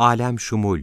alem şumul,